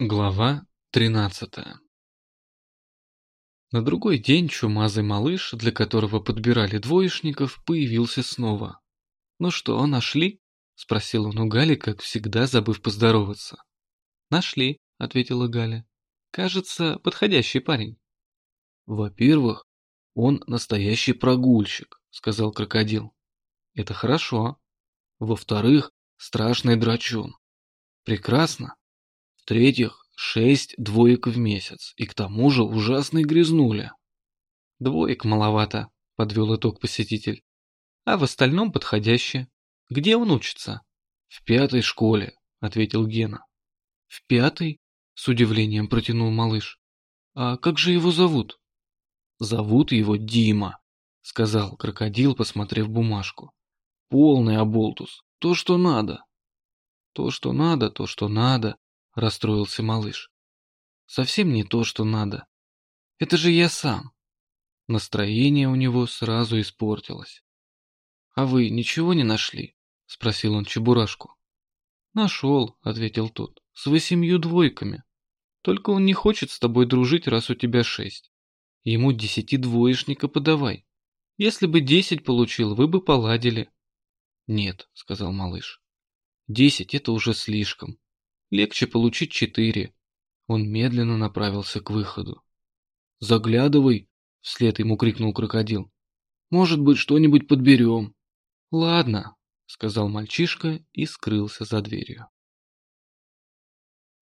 Глава 13 На другой день чумазый малыш, для которого подбирали двоечников, появился снова. «Ну что, нашли?» – спросил он у Гали, как всегда, забыв поздороваться. «Нашли», – ответила Галя. «Кажется, подходящий парень». «Во-первых, он настоящий прогульщик», – сказал крокодил. «Это хорошо». «Во-вторых, страшный драчун». «Прекрасно». В-третьих, шесть двоек в месяц, и к тому же ужасный грязнуля. Двоек маловато, подвел итог посетитель. А в остальном подходящее. Где он учится? В пятой школе, ответил Гена. В пятой? С удивлением протянул малыш. А как же его зовут? Зовут его Дима, сказал крокодил, посмотрев бумажку. Полный оболтус, то, что надо. То, что надо, то, что надо, расстроился малыш. Совсем не то, что надо. Это же я сам. Настроение у него сразу испортилось. А вы ничего не нашли? Спросил он Чебурашку. Нашел, ответил тот, с восемью двойками. Только он не хочет с тобой дружить, раз у тебя шесть. Ему десяти двоечника подавай. Если бы десять получил, вы бы поладили. Нет, сказал малыш. Десять это уже слишком. Легче получить четыре. Он медленно направился к выходу. «Заглядывай!» — вслед ему крикнул крокодил. «Может быть, что-нибудь подберем». «Ладно», — сказал мальчишка и скрылся за дверью.